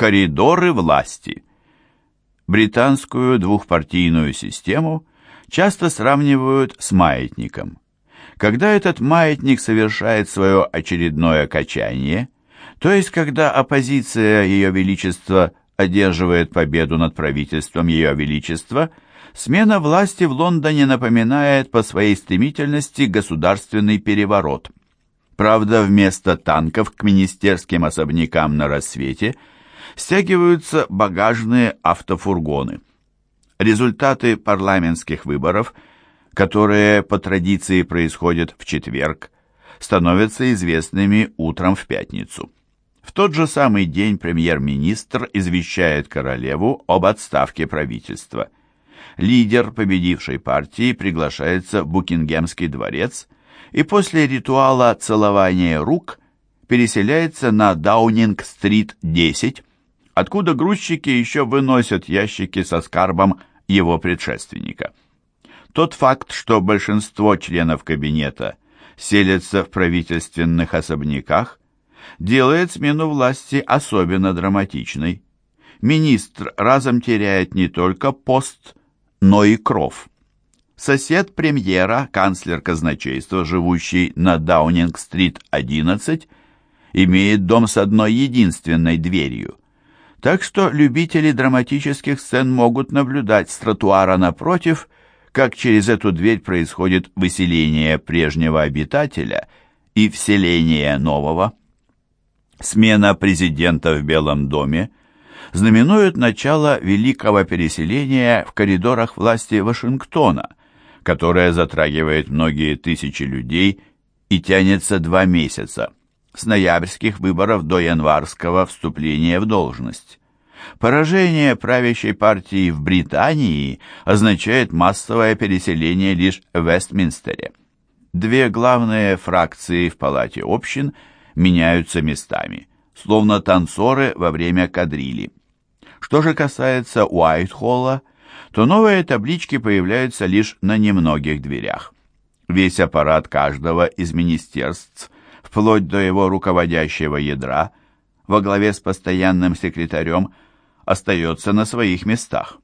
Коридоры власти. Британскую двухпартийную систему часто сравнивают с маятником. Когда этот маятник совершает свое очередное качание, то есть когда оппозиция Ее Величества одерживает победу над правительством Ее Величества, смена власти в Лондоне напоминает по своей стремительности государственный переворот. Правда, вместо танков к министерским особнякам на рассвете стягиваются багажные автофургоны. Результаты парламентских выборов, которые по традиции происходят в четверг, становятся известными утром в пятницу. В тот же самый день премьер-министр извещает королеву об отставке правительства. Лидер победившей партии приглашается в Букингемский дворец и после ритуала целования рук переселяется на Даунинг-стрит 10, откуда грузчики еще выносят ящики со скарбом его предшественника. Тот факт, что большинство членов кабинета селятся в правительственных особняках, делает смену власти особенно драматичной. Министр разом теряет не только пост, но и кров. Сосед премьера, канцлер казначейства, живущий на Даунинг-стрит 11, имеет дом с одной единственной дверью. Так что любители драматических сцен могут наблюдать с тротуара напротив, как через эту дверь происходит выселение прежнего обитателя и вселение нового. Смена президента в Белом доме знаменует начало великого переселения в коридорах власти Вашингтона, которое затрагивает многие тысячи людей и тянется два месяца, с ноябрьских выборов до январского вступления в должность. Поражение правящей партии в Британии означает массовое переселение лишь в Вестминстере. Две главные фракции в Палате общин – меняются местами, словно танцоры во время кадрили. Что же касается Уайтхолла, то новые таблички появляются лишь на немногих дверях. Весь аппарат каждого из министерств, вплоть до его руководящего ядра, во главе с постоянным секретарем, остается на своих местах.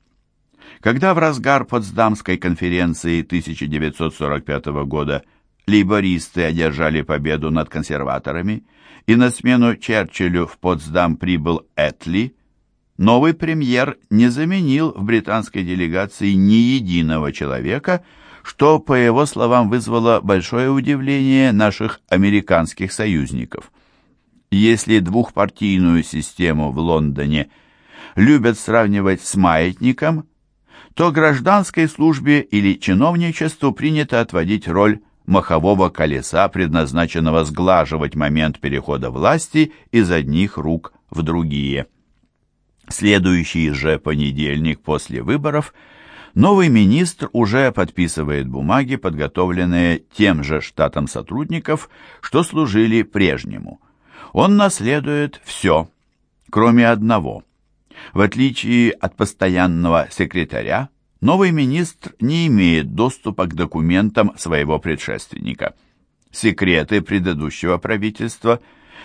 Когда в разгар Потсдамской конференции 1945 года лейбористы одержали победу над консерваторами, и на смену Черчиллю в Потсдам прибыл Этли, новый премьер не заменил в британской делегации ни единого человека, что, по его словам, вызвало большое удивление наших американских союзников. Если двухпартийную систему в Лондоне любят сравнивать с маятником, то гражданской службе или чиновничеству принято отводить роль махового колеса, предназначенного сглаживать момент перехода власти из одних рук в другие. Следующий же понедельник после выборов новый министр уже подписывает бумаги, подготовленные тем же штатом сотрудников, что служили прежнему. Он наследует все, кроме одного. В отличие от постоянного секретаря, новый министр не имеет доступа к документам своего предшественника. Секреты предыдущего правительства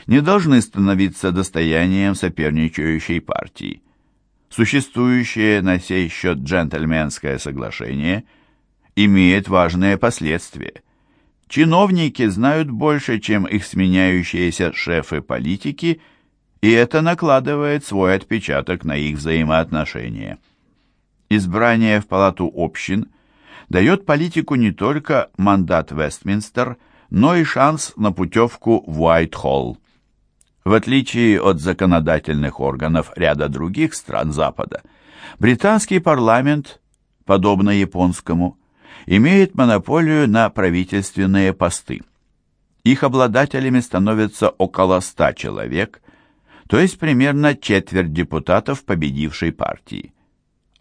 не должны становиться достоянием соперничающей партии. Существующее на сей счет джентльменское соглашение имеет важные последствия. Чиновники знают больше, чем их сменяющиеся шефы политики, и это накладывает свой отпечаток на их взаимоотношения. Избрание в палату общин дает политику не только мандат Вестминстер, но и шанс на путевку в Уайт-Холл. В отличие от законодательных органов ряда других стран Запада, британский парламент, подобно японскому, имеет монополию на правительственные посты. Их обладателями становятся около ста человек, то есть примерно четверть депутатов победившей партии.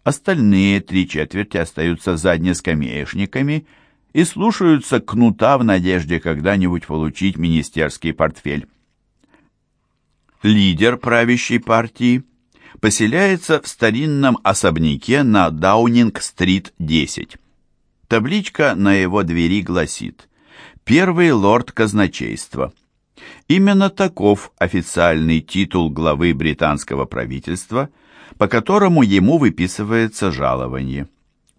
Остальные три четверти остаются заднескамеечниками и слушаются кнута в надежде когда-нибудь получить министерский портфель. Лидер правящей партии поселяется в старинном особняке на Даунинг-стрит 10. Табличка на его двери гласит «Первый лорд казначейства». Именно таков официальный титул главы британского правительства, по которому ему выписывается жалование.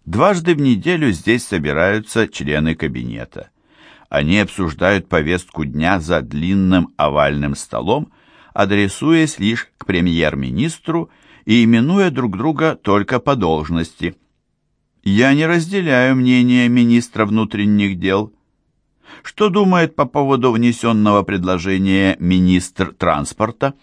Дважды в неделю здесь собираются члены кабинета. Они обсуждают повестку дня за длинным овальным столом, адресуясь лишь к премьер-министру и именуя друг друга только по должности. Я не разделяю мнение министра внутренних дел. Что думает по поводу внесенного предложения министр транспорта?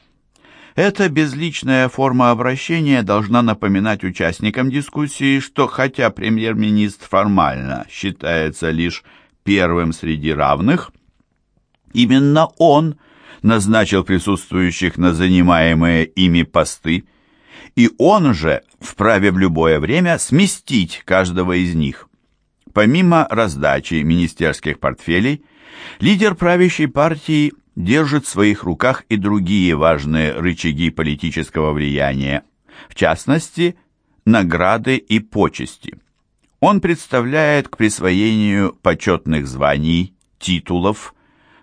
Эта безличная форма обращения должна напоминать участникам дискуссии, что хотя премьер-министр формально считается лишь первым среди равных, именно он назначил присутствующих на занимаемые ими посты, и он же вправе в любое время сместить каждого из них. Помимо раздачи министерских портфелей, лидер правящей партии держит в своих руках и другие важные рычаги политического влияния, в частности, награды и почести. Он представляет к присвоению почетных званий, титулов,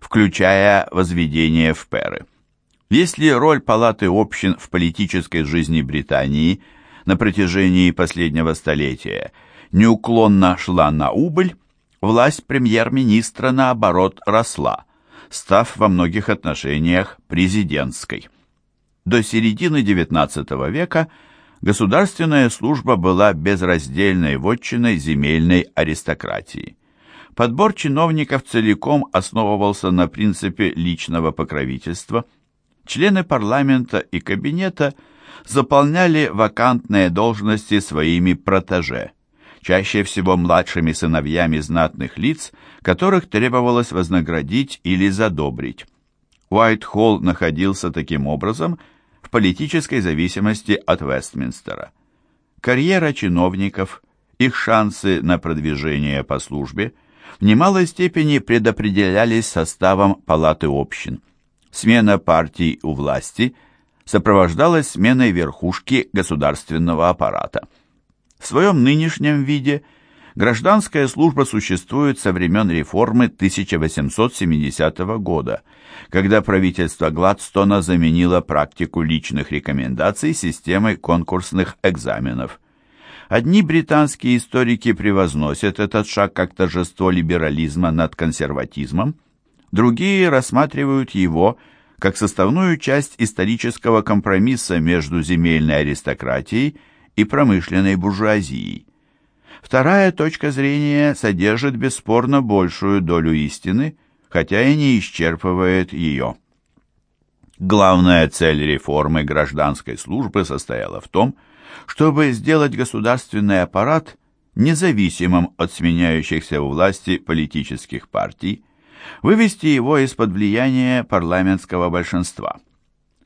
включая возведение в перы. Если роль Палаты общин в политической жизни Британии на протяжении последнего столетия неуклонно шла на убыль, власть премьер-министра, наоборот, росла, став во многих отношениях президентской. До середины XIX века – государственная служба была безраздельной вотчиной земельной аристократии. Подбор чиновников целиком основывался на принципе личного покровительства. Члены парламента и кабинета заполняли вакантные должности своими протеже, чаще всего младшими сыновьями знатных лиц, которых требовалось вознаградить или задобрить. Уайт-Холл находился таким образом – в политической зависимости от Вестминстера. Карьера чиновников, их шансы на продвижение по службе в немалой степени предопределялись составом палаты общин. Смена партий у власти сопровождалась сменой верхушки государственного аппарата. В своем нынешнем виде гражданская служба существует со времен реформы 1870 года – когда правительство Гладстона заменило практику личных рекомендаций системой конкурсных экзаменов. Одни британские историки превозносят этот шаг как торжество либерализма над консерватизмом, другие рассматривают его как составную часть исторического компромисса между земельной аристократией и промышленной буржуазией. Вторая точка зрения содержит бесспорно большую долю истины – хотя и не исчерпывает ее. Главная цель реформы гражданской службы состояла в том, чтобы сделать государственный аппарат независимым от сменяющихся у власти политических партий, вывести его из-под влияния парламентского большинства.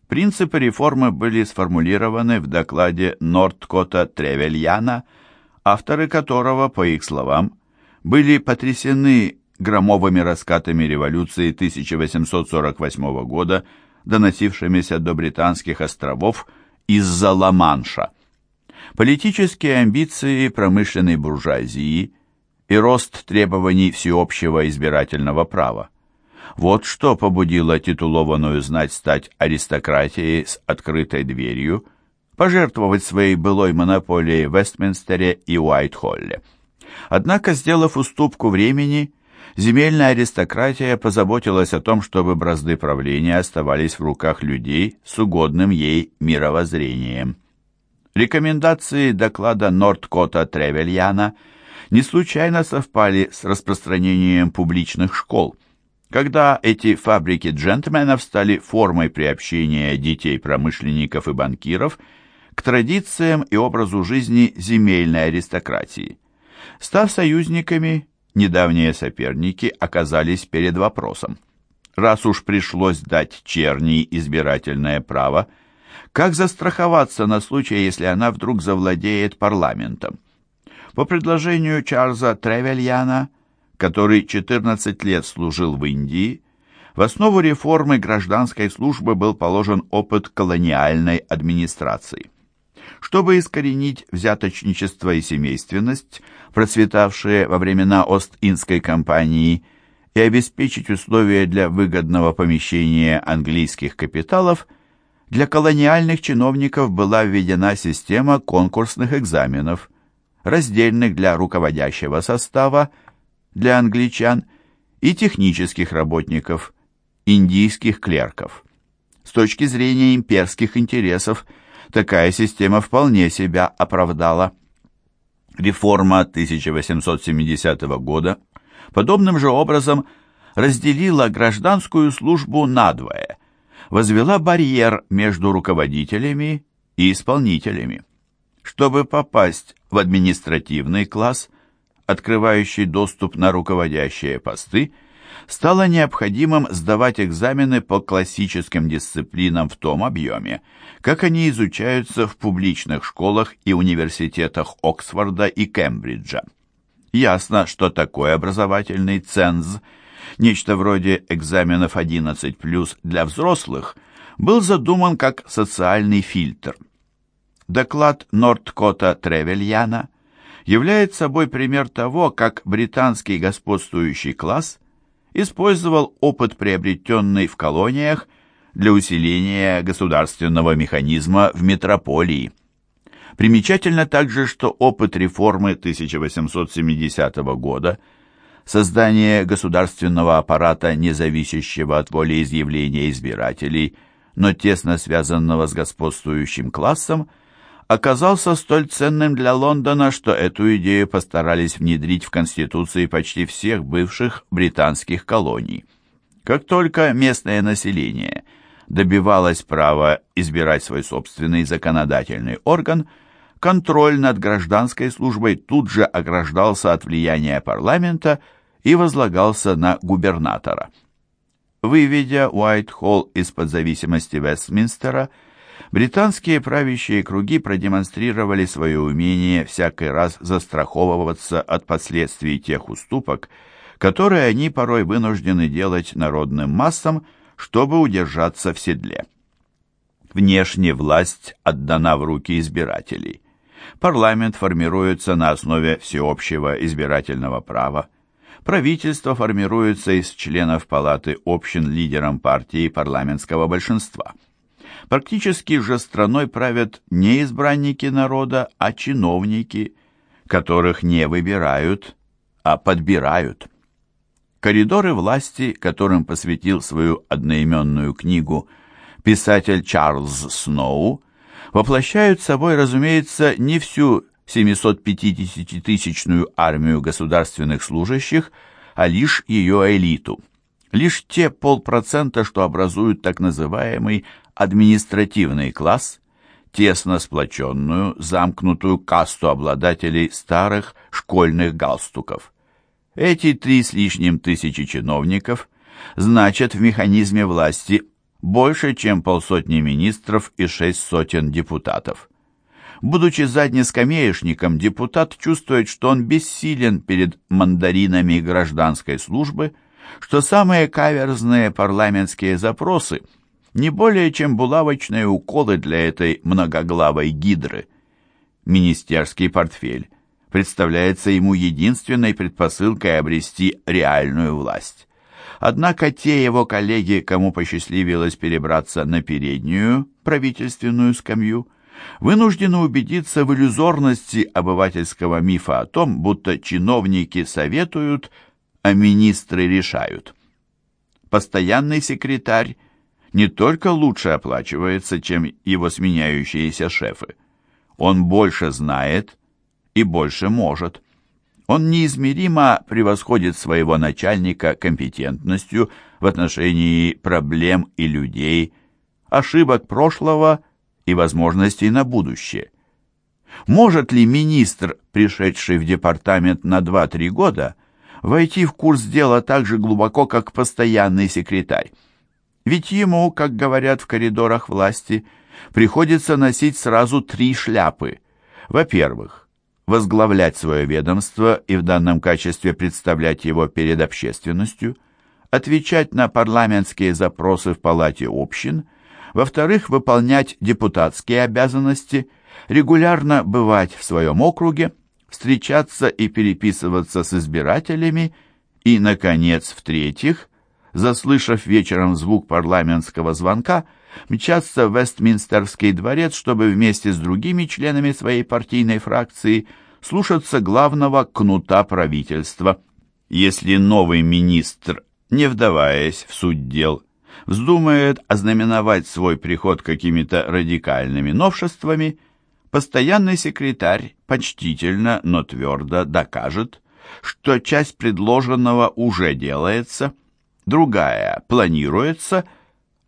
Принципы реформы были сформулированы в докладе Нордкота Тревельяна, авторы которого, по их словам, были потрясены громовыми раскатами революции 1848 года, доносившимися до британских островов из-за Ла-Манша. Политические амбиции промышленной буржуазии и рост требований всеобщего избирательного права. Вот что побудило титулованную знать стать аристократией с открытой дверью, пожертвовать своей былой монополией в Вестминстере и Уайт-Холле. Однако, сделав уступку времени, земельная аристократия позаботилась о том, чтобы бразды правления оставались в руках людей с угодным ей мировоззрением. Рекомендации доклада Нордкота Тревельяна не случайно совпали с распространением публичных школ, когда эти фабрики джентльменов стали формой приобщения детей промышленников и банкиров к традициям и образу жизни земельной аристократии. Став союзниками, недавние соперники оказались перед вопросом. Раз уж пришлось дать черни избирательное право, как застраховаться на случай, если она вдруг завладеет парламентом? По предложению Чарльза Тревельяна, который 14 лет служил в Индии, в основу реформы гражданской службы был положен опыт колониальной администрации. Чтобы искоренить взяточничество и семейственность, процветавшие во времена Ост-Индской компании, и обеспечить условия для выгодного помещения английских капиталов, для колониальных чиновников была введена система конкурсных экзаменов, раздельных для руководящего состава, для англичан, и технических работников, индийских клерков. С точки зрения имперских интересов, такая система вполне себя оправдала. Реформа 1870 года подобным же образом разделила гражданскую службу надвое, возвела барьер между руководителями и исполнителями. Чтобы попасть в административный класс, открывающий доступ на руководящие посты, стало необходимым сдавать экзамены по классическим дисциплинам в том объеме, как они изучаются в публичных школах и университетах Оксфорда и Кембриджа. Ясно, что такой образовательный ценз, нечто вроде экзаменов 11+, для взрослых, был задуман как социальный фильтр. Доклад Нордкота Тревельяна является собой пример того, как британский господствующий класс использовал опыт, приобретенный в колониях, для усиления государственного механизма в метрополии. Примечательно также, что опыт реформы 1870 года, создание государственного аппарата, независящего от волеизъявления избирателей, но тесно связанного с господствующим классом, оказался столь ценным для Лондона, что эту идею постарались внедрить в конституции почти всех бывших британских колоний. Как только местное население добивалось права избирать свой собственный законодательный орган, контроль над гражданской службой тут же ограждался от влияния парламента и возлагался на губернатора. Выведя Уайт-Холл из-под зависимости Вестминстера, британские правящие круги продемонстрировали свое умение всякий раз застраховываться от последствий тех уступок, которые они порой вынуждены делать народным массам, чтобы удержаться в седле. Внешне власть отдана в руки избирателей. Парламент формируется на основе всеобщего избирательного права. Правительство формируется из членов палаты общин лидером партии парламентского большинства – Практически же страной правят не избранники народа, а чиновники, которых не выбирают, а подбирают. Коридоры власти, которым посвятил свою одноименную книгу писатель Чарльз Сноу, воплощают собой, разумеется, не всю 750-тысячную армию государственных служащих, а лишь ее элиту. Лишь те полпроцента, что образуют так называемый административный класс, тесно сплоченную, замкнутую касту обладателей старых школьных галстуков. Эти три с лишним тысячи чиновников значат в механизме власти больше, чем полсотни министров и шесть сотен депутатов. Будучи заднескамеечником, депутат чувствует, что он бессилен перед мандаринами гражданской службы, что самые каверзные парламентские запросы – не более чем булавочные уколы для этой многоглавой гидры. Министерский портфель представляется ему единственной предпосылкой обрести реальную власть. Однако те его коллеги, кому посчастливилось перебраться на переднюю правительственную скамью, вынуждены убедиться в иллюзорности обывательского мифа о том, будто чиновники советуют, а министры решают. Постоянный секретарь не только лучше оплачивается, чем его сменяющиеся шефы. Он больше знает и больше может. Он неизмеримо превосходит своего начальника компетентностью в отношении проблем и людей, ошибок прошлого и возможностей на будущее. Может ли министр, пришедший в департамент на 2-3 года, войти в курс дела так же глубоко, как постоянный секретарь? Ведь ему, как говорят в коридорах власти, приходится носить сразу три шляпы. Во-первых, возглавлять свое ведомство и в данном качестве представлять его перед общественностью, отвечать на парламентские запросы в Палате общин, во-вторых, выполнять депутатские обязанности, регулярно бывать в своем округе, встречаться и переписываться с избирателями, И, наконец, в-третьих, заслышав вечером звук парламентского звонка, мчаться в Вестминстерский дворец, чтобы вместе с другими членами своей партийной фракции слушаться главного кнута правительства. Если новый министр, не вдаваясь в суть дел, вздумает ознаменовать свой приход какими-то радикальными новшествами, постоянный секретарь почтительно, но твердо докажет, что часть предложенного уже делается, другая планируется,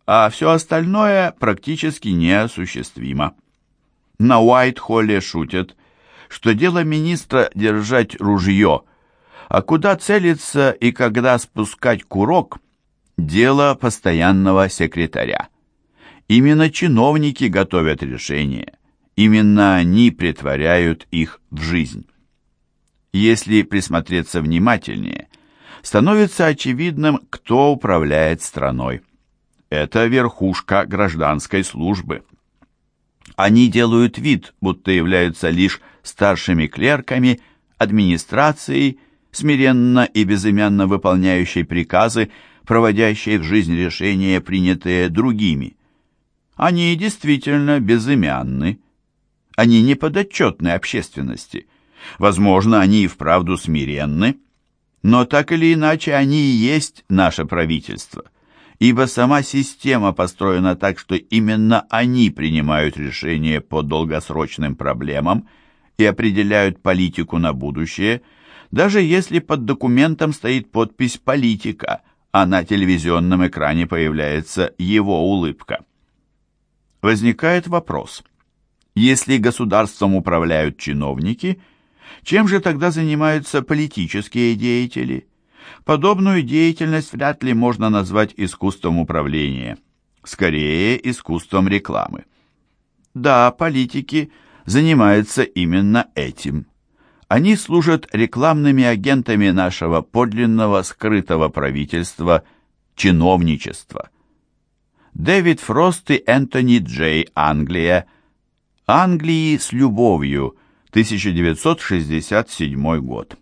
а все остальное практически неосуществимо. На Уайт-Холле шутят, что дело министра держать ружье, а куда целиться и когда спускать курок – дело постоянного секретаря. Именно чиновники готовят решения, именно они притворяют их в жизнь. Если присмотреться внимательнее, становится очевидным, кто управляет страной. Это верхушка гражданской службы. Они делают вид, будто являются лишь старшими клерками, администрацией, смиренно и безымянно выполняющей приказы, проводящей в жизнь решения, принятые другими. Они действительно безымянны. Они не подотчетны общественности. Возможно, они и вправду смиренны, но так или иначе они и есть наше правительство, ибо сама система построена так, что именно они принимают решения по долгосрочным проблемам и определяют политику на будущее, даже если под документом стоит подпись «политика», а на телевизионном экране появляется его улыбка. Возникает вопрос. Если государством управляют чиновники – чем же тогда занимаются политические деятели? Подобную деятельность вряд ли можно назвать искусством управления. Скорее, искусством рекламы. Да, политики занимаются именно этим. Они служат рекламными агентами нашего подлинного скрытого правительства, чиновничества. Дэвид Фрост и Энтони Джей, Англия. Англии с любовью – 1967 год.